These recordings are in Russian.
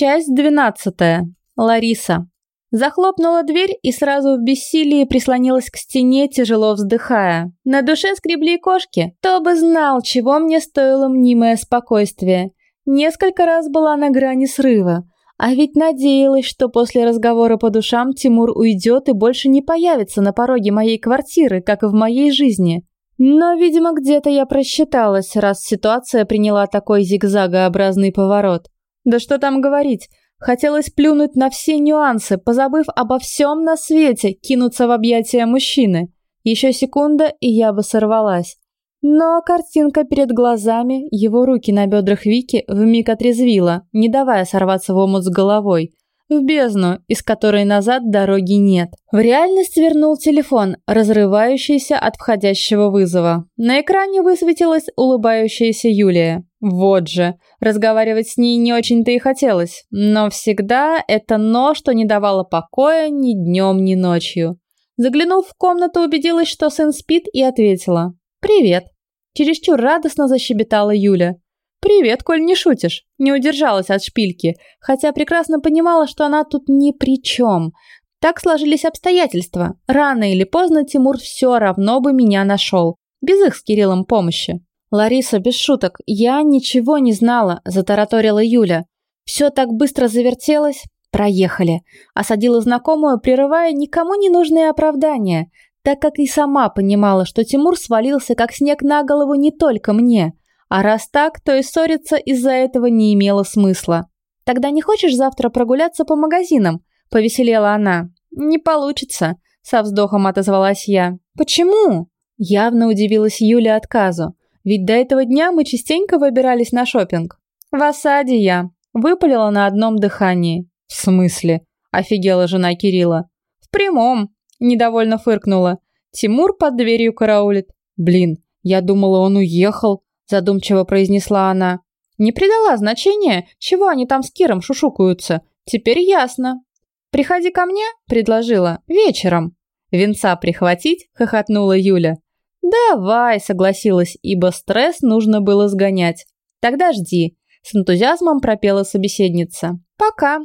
Часть двенадцатая. Лариса. Захлопнула дверь и сразу в бессилии прислонилась к стене, тяжело вздыхая. На душе скребли кошки. Кто бы знал, чего мне стоило мнимое спокойствие. Несколько раз была на грани срыва. А ведь надеялась, что после разговора по душам Тимур уйдет и больше не появится на пороге моей квартиры, как и в моей жизни. Но, видимо, где-то я просчиталась, раз ситуация приняла такой зигзагообразный поворот. Да что там говорить, хотелось плюнуть на все нюансы, позабыв обо всем на свете, кинуться в объятия мужчины. Еще секунда, и я бы сорвалась. Но картинка перед глазами, его руки на бедрах Вики вмиг отрезвила, не давая сорваться в омут с головой в бездну, из которой назад дороги нет. В реальность вернул телефон, разрывающийся от входящего вызова. На экране высветилась улыбающаяся Юлия. Вот же, разговаривать с ней не очень-то и хотелось, но всегда это но, что не давало покоя ни днем, ни ночью. Заглянув в комнату, убедилась, что сын спит, и ответила «Привет». Чересчур радостно защебетала Юля. «Привет, коль не шутишь». Не удержалась от шпильки, хотя прекрасно понимала, что она тут ни при чем. Так сложились обстоятельства. Рано или поздно Тимур все равно бы меня нашел. Без их с Кириллом помощи. «Лариса, без шуток, я ничего не знала», – затараторила Юля. «Все так быстро завертелось. Проехали». Осадила знакомую, прерывая никому не нужные оправдания, так как и сама понимала, что Тимур свалился как снег на голову не только мне – а раз так, то и ссориться из-за этого не имело смысла. «Тогда не хочешь завтра прогуляться по магазинам?» – повеселела она. «Не получится», – со вздохом отозвалась я. «Почему?» – явно удивилась Юля отказу. «Ведь до этого дня мы частенько выбирались на шопинг. «В осаде я», – выпалила на одном дыхании. «В смысле?» – офигела жена Кирилла. «В прямом», – недовольно фыркнула. «Тимур под дверью караулит». «Блин, я думала, он уехал», задумчиво произнесла она. Не придала значения, чего они там с Киром шушукаются. Теперь ясно. «Приходи ко мне», — предложила, — «вечером». «Венца прихватить?» — хохотнула Юля. «Давай», — согласилась, ибо стресс нужно было сгонять. «Тогда жди», — с энтузиазмом пропела собеседница. «Пока».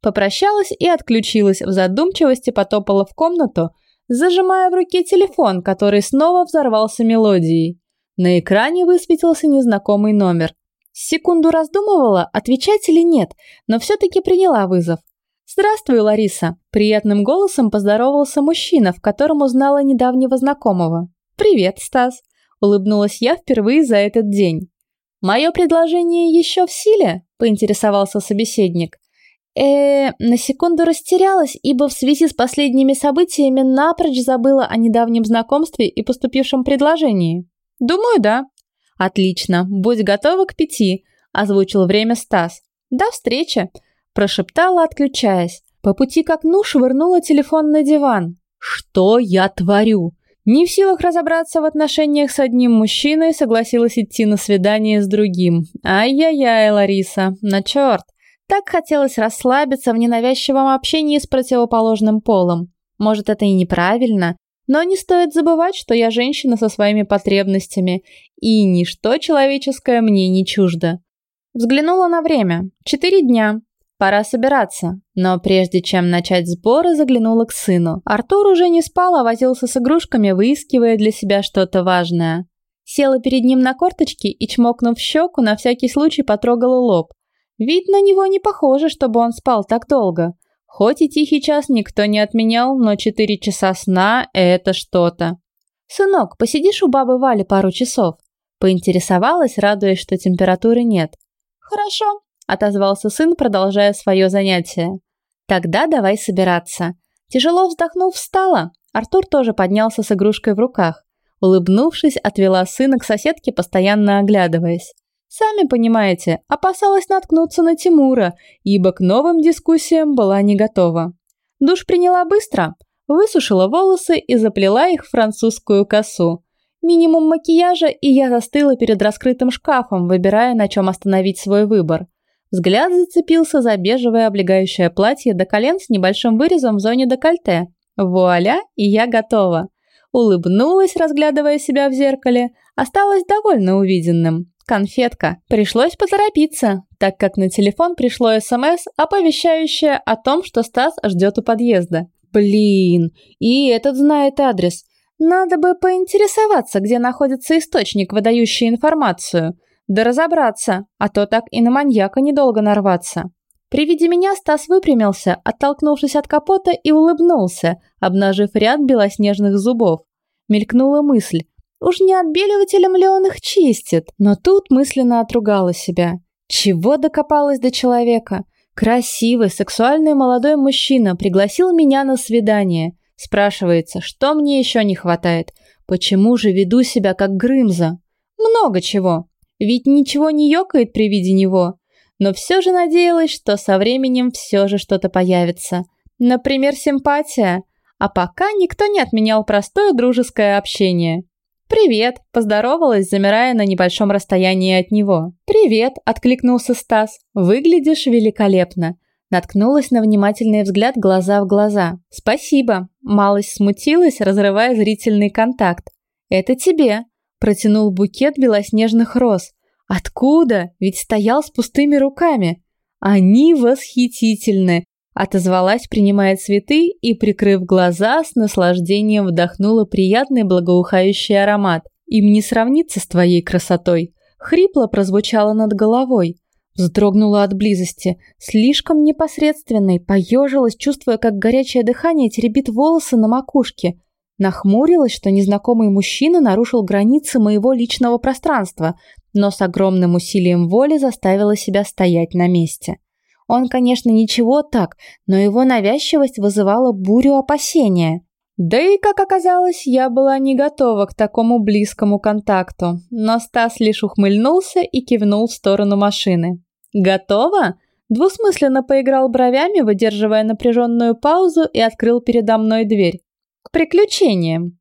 Попрощалась и отключилась, в задумчивости потопала в комнату, зажимая в руке телефон, который снова взорвался мелодией. На экране высветился незнакомый номер. Секунду раздумывала, отвечать или нет, но все-таки приняла вызов. «Здравствуй, Лариса!» – приятным голосом поздоровался мужчина, в котором узнала недавнего знакомого. «Привет, Стас!» – улыбнулась я впервые за этот день. «Мое предложение еще в силе?» – поинтересовался собеседник. э на секунду растерялась, ибо в связи с последними событиями напрочь забыла о недавнем знакомстве и поступившем предложении. «Думаю, да». «Отлично, будь готова к пяти», – озвучил время Стас. «До встречи», – прошептала, отключаясь. По пути к окну швырнула телефон на диван. «Что я творю?» Не в силах разобраться в отношениях с одним мужчиной, согласилась идти на свидание с другим. Ай-яй-яй, Лариса, на черт. Так хотелось расслабиться в ненавязчивом общении с противоположным полом. Может, это и неправильно, но не стоит забывать, что я женщина со своими потребностями, и ничто человеческое мне не чуждо. Взглянула на время. Четыре дня. Пора собираться. Но прежде чем начать сборы, заглянула к сыну. Артур уже не спал, а возился с игрушками, выискивая для себя что-то важное. Села перед ним на корточки и, чмокнув щеку, на всякий случай потрогала лоб. Вид на него не похоже, чтобы он спал так долго. Хоть и тихий час никто не отменял, но четыре часа сна – это что-то. «Сынок, посидишь у бабы Вали пару часов?» Поинтересовалась, радуясь, что температуры нет. «Хорошо», – отозвался сын, продолжая свое занятие. «Тогда давай собираться». Тяжело вздохнув, встала. Артур тоже поднялся с игрушкой в руках. Улыбнувшись, отвела сына к соседке, постоянно оглядываясь. Сами понимаете, опасалась наткнуться на Тимура, ибо к новым дискуссиям была не готова. Душ приняла быстро, высушила волосы и заплела их в французскую косу. Минимум макияжа, и я застыла перед раскрытым шкафом, выбирая, на чем остановить свой выбор. Взгляд зацепился за бежевое облегающее платье до колен с небольшим вырезом в зоне декольте. Вуаля, и я готова. Улыбнулась, разглядывая себя в зеркале, осталась довольно увиденным. Конфетка. Пришлось поторопиться. так как на телефон пришло СМС, оповещающее о том, что Стас ждет у подъезда. Блин, и этот знает адрес. Надо бы поинтересоваться, где находится источник, выдающий информацию. Да разобраться, а то так и на маньяка недолго нарваться. При виде меня Стас выпрямился, оттолкнувшись от капота и улыбнулся, обнажив ряд белоснежных зубов. Мелькнула мысль. Уж не отбеливателем ли он их чистит? Но тут мысленно отругала себя. Чего докопалась до человека? Красивый, сексуальный молодой мужчина пригласил меня на свидание. Спрашивается, что мне еще не хватает? Почему же веду себя как Грымза? Много чего. Ведь ничего не ёкает при виде него. Но все же надеялась, что со временем все же что-то появится. Например, симпатия. А пока никто не отменял простое дружеское общение. «Привет!» – поздоровалась, замирая на небольшом расстоянии от него. «Привет!» – откликнулся Стас. «Выглядишь великолепно!» Наткнулась на внимательный взгляд глаза в глаза. «Спасибо!» – малость смутилась, разрывая зрительный контакт. «Это тебе!» – протянул букет белоснежных роз. «Откуда? Ведь стоял с пустыми руками!» «Они восхитительны!» Отозвалась, принимая цветы и, прикрыв глаза, с наслаждением вдохнула приятный благоухающий аромат. «Им не сравнится с твоей красотой!» Хрипло прозвучало над головой. Вздрогнула от близости, слишком непосредственной, поежилась, чувствуя, как горячее дыхание теребит волосы на макушке. Нахмурилась, что незнакомый мужчина нарушил границы моего личного пространства, но с огромным усилием воли заставила себя стоять на месте. Он, конечно, ничего так, но его навязчивость вызывала бурю опасения. Да и, как оказалось, я была не готова к такому близкому контакту, но Стас лишь ухмыльнулся и кивнул в сторону машины. «Готова?» Двусмысленно поиграл бровями, выдерживая напряженную паузу и открыл передо мной дверь. «К приключениям».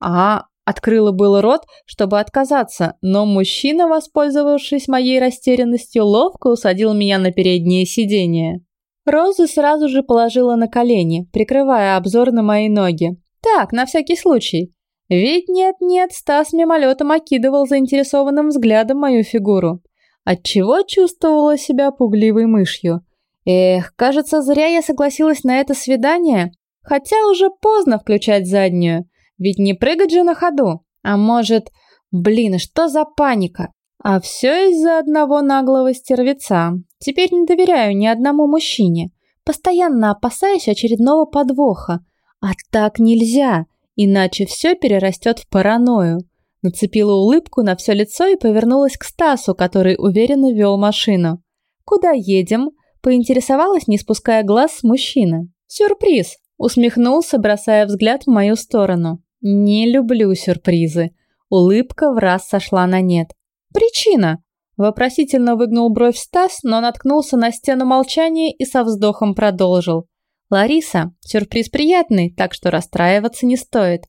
«А, Открыла было рот, чтобы отказаться, но мужчина, воспользовавшись моей растерянностью, ловко усадил меня на переднее сиденье. Розы сразу же положила на колени, прикрывая обзор на мои ноги. Так, на всякий случай. Ведь нет-нет, Стас мимолетом окидывал заинтересованным взглядом мою фигуру. Отчего чувствовала себя пугливой мышью. Эх, кажется, зря я согласилась на это свидание. Хотя уже поздно включать заднюю. Ведь не прыгать же на ходу. А может... Блин, что за паника? А все из-за одного наглого стервеца. Теперь не доверяю ни одному мужчине. Постоянно опасаюсь очередного подвоха. А так нельзя, иначе все перерастет в паранойю. Нацепила улыбку на все лицо и повернулась к Стасу, который уверенно вел машину. «Куда едем?» – поинтересовалась, не спуская глаз с мужчины. «Сюрприз!» – усмехнулся, бросая взгляд в мою сторону. Не люблю сюрпризы. Улыбка в раз сошла на нет. Причина? Вопросительно выгнул бровь Стас, но наткнулся на стену молчания и со вздохом продолжил. «Лариса, сюрприз приятный, так что расстраиваться не стоит.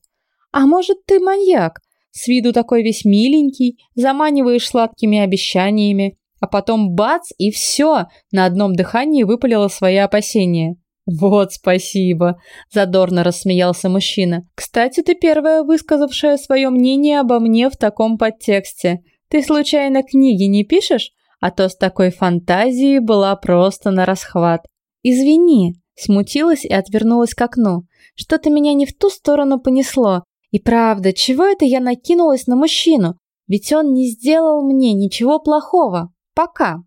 А может, ты маньяк? С виду такой весь миленький, заманиваешь сладкими обещаниями, а потом бац и все, на одном дыхании выпалило свои опасения. «Вот спасибо», – задорно рассмеялся мужчина. «Кстати, ты первая высказавшая свое мнение обо мне в таком подтексте. Ты случайно книги не пишешь? А то с такой фантазией была просто на расхват». «Извини», – смутилась и отвернулась к окну. «Что-то меня не в ту сторону понесло. И правда, чего это я накинулась на мужчину? Ведь он не сделал мне ничего плохого. Пока».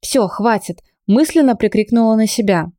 «Все, хватит», – мысленно прикрикнула на себя.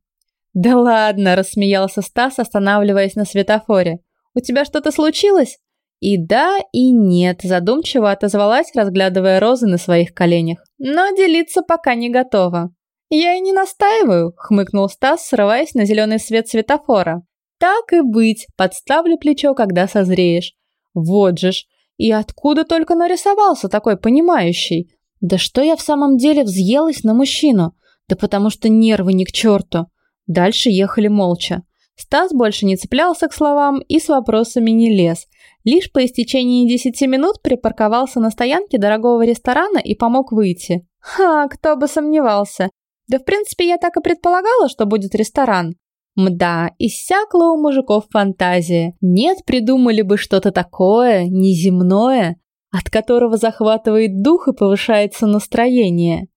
«Да ладно!» – рассмеялся Стас, останавливаясь на светофоре. «У тебя что-то случилось?» И да, и нет, задумчиво отозвалась, разглядывая розы на своих коленях. Но делиться пока не готова. «Я и не настаиваю», – хмыкнул Стас, срываясь на зеленый свет светофора. «Так и быть, подставлю плечо, когда созреешь». Вот же ж, и откуда только нарисовался такой понимающий? Да что я в самом деле взъелась на мужчину? Да потому что нервы ни к черту. Дальше ехали молча. Стас больше не цеплялся к словам и с вопросами не лез. Лишь по истечении 10 минут припарковался на стоянке дорогого ресторана и помог выйти. Ха, кто бы сомневался. Да в принципе я так и предполагала, что будет ресторан. Мда, иссякла у мужиков фантазия. Нет, придумали бы что-то такое, неземное, от которого захватывает дух и повышается настроение.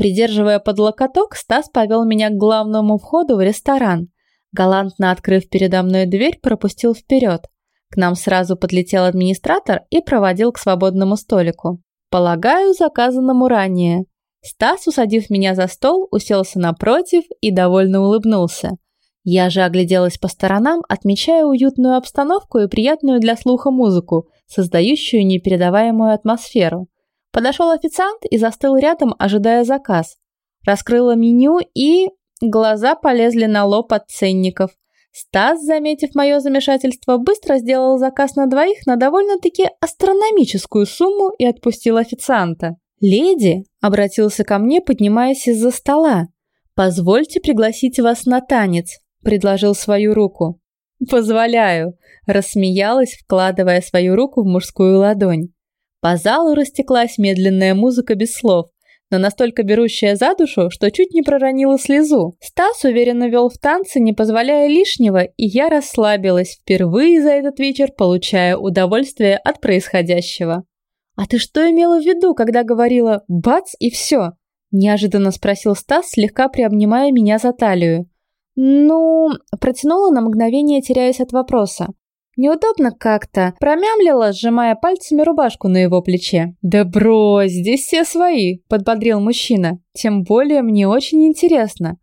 Придерживая под локоток, Стас повел меня к главному входу в ресторан. Галантно открыв передо мной дверь, пропустил вперед. К нам сразу подлетел администратор и проводил к свободному столику. Полагаю, заказанному ранее. Стас, усадив меня за стол, уселся напротив и довольно улыбнулся. Я же огляделась по сторонам, отмечая уютную обстановку и приятную для слуха музыку, создающую непередаваемую атмосферу. Подошел официант и застыл рядом, ожидая заказ. Раскрыла меню и... Глаза полезли на лоб от ценников. Стас, заметив мое замешательство, быстро сделал заказ на двоих на довольно-таки астрономическую сумму и отпустил официанта. «Леди», — обратился ко мне, поднимаясь из-за стола, — «позвольте пригласить вас на танец», — предложил свою руку. «Позволяю», — рассмеялась, вкладывая свою руку в мужскую ладонь. По залу растеклась медленная музыка без слов, но настолько берущая за душу, что чуть не проронила слезу. Стас уверенно вел в танцы, не позволяя лишнего, и я расслабилась, впервые за этот вечер получая удовольствие от происходящего. «А ты что имела в виду, когда говорила «бац» и все?» – неожиданно спросил Стас, слегка приобнимая меня за талию. «Ну...» – протянула на мгновение, теряясь от вопроса. Неудобно как-то. Промямлила, сжимая пальцами рубашку на его плече. «Да брось, здесь все свои», – подбодрил мужчина. «Тем более мне очень интересно».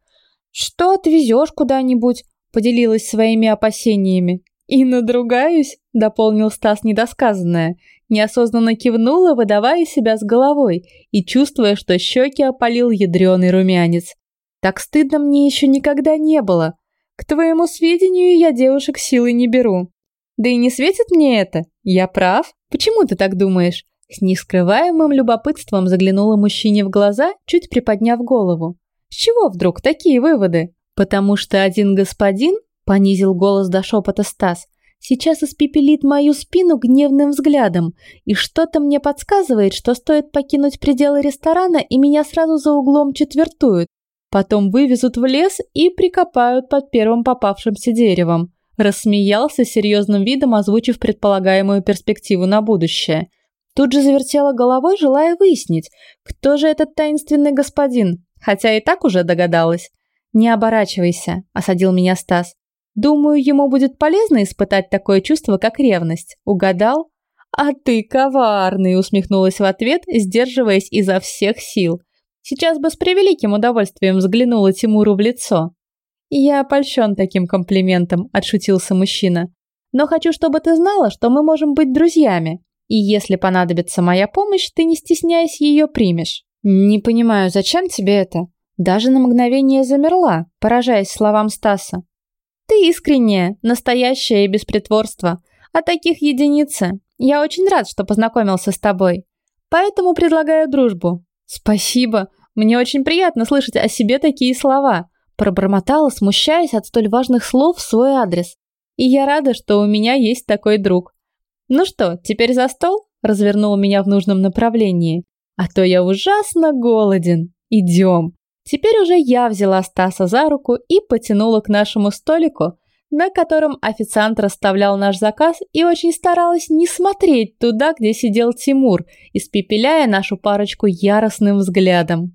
«Что отвезешь куда-нибудь?» – поделилась своими опасениями. «И надругаюсь», – дополнил Стас недосказанное. Неосознанно кивнула, выдавая себя с головой и чувствуя, что щеки опалил ядреный румянец. «Так стыдно мне еще никогда не было. К твоему сведению, я девушек силой не беру. Да и не светит мне это. Я прав. Почему ты так думаешь? С нескрываемым любопытством заглянула мужчине в глаза, чуть приподняв голову. С чего вдруг такие выводы? Потому что один господин, понизил голос до шепота Стас, сейчас испепелит мою спину гневным взглядом, и что-то мне подсказывает, что стоит покинуть пределы ресторана, и меня сразу за углом четвертуют. Потом вывезут в лес и прикопают под первым попавшимся деревом. Рассмеялся серьезным видом, озвучив предполагаемую перспективу на будущее. Тут же завертела головой, желая выяснить, кто же этот таинственный господин, хотя и так уже догадалась. «Не оборачивайся», – осадил меня Стас. «Думаю, ему будет полезно испытать такое чувство, как ревность. Угадал?» «А ты коварный», – усмехнулась в ответ, сдерживаясь изо всех сил. Сейчас бы с превеликим удовольствием взглянула Тимуру в лицо. «Я польщен таким комплиментом», – отшутился мужчина. «Но хочу, чтобы ты знала, что мы можем быть друзьями. И если понадобится моя помощь, ты не стесняясь ее примешь». «Не понимаю, зачем тебе это?» Даже на мгновение замерла, поражаясь словам Стаса. «Ты искренняя, настоящая и без притворства. А таких единицы. Я очень рад, что познакомился с тобой. Поэтому предлагаю дружбу». «Спасибо. Мне очень приятно слышать о себе такие слова. Пробормотала, смущаясь от столь важных слов в свой адрес. И я рада, что у меня есть такой друг. Ну что, теперь за стол? Развернул меня в нужном направлении. А то я ужасно голоден. Идем. Теперь уже я взяла Стаса за руку и потянула к нашему столику, на котором официант расставлял наш заказ и очень старалась не смотреть туда, где сидел Тимур, испепеляя нашу парочку яростным взглядом.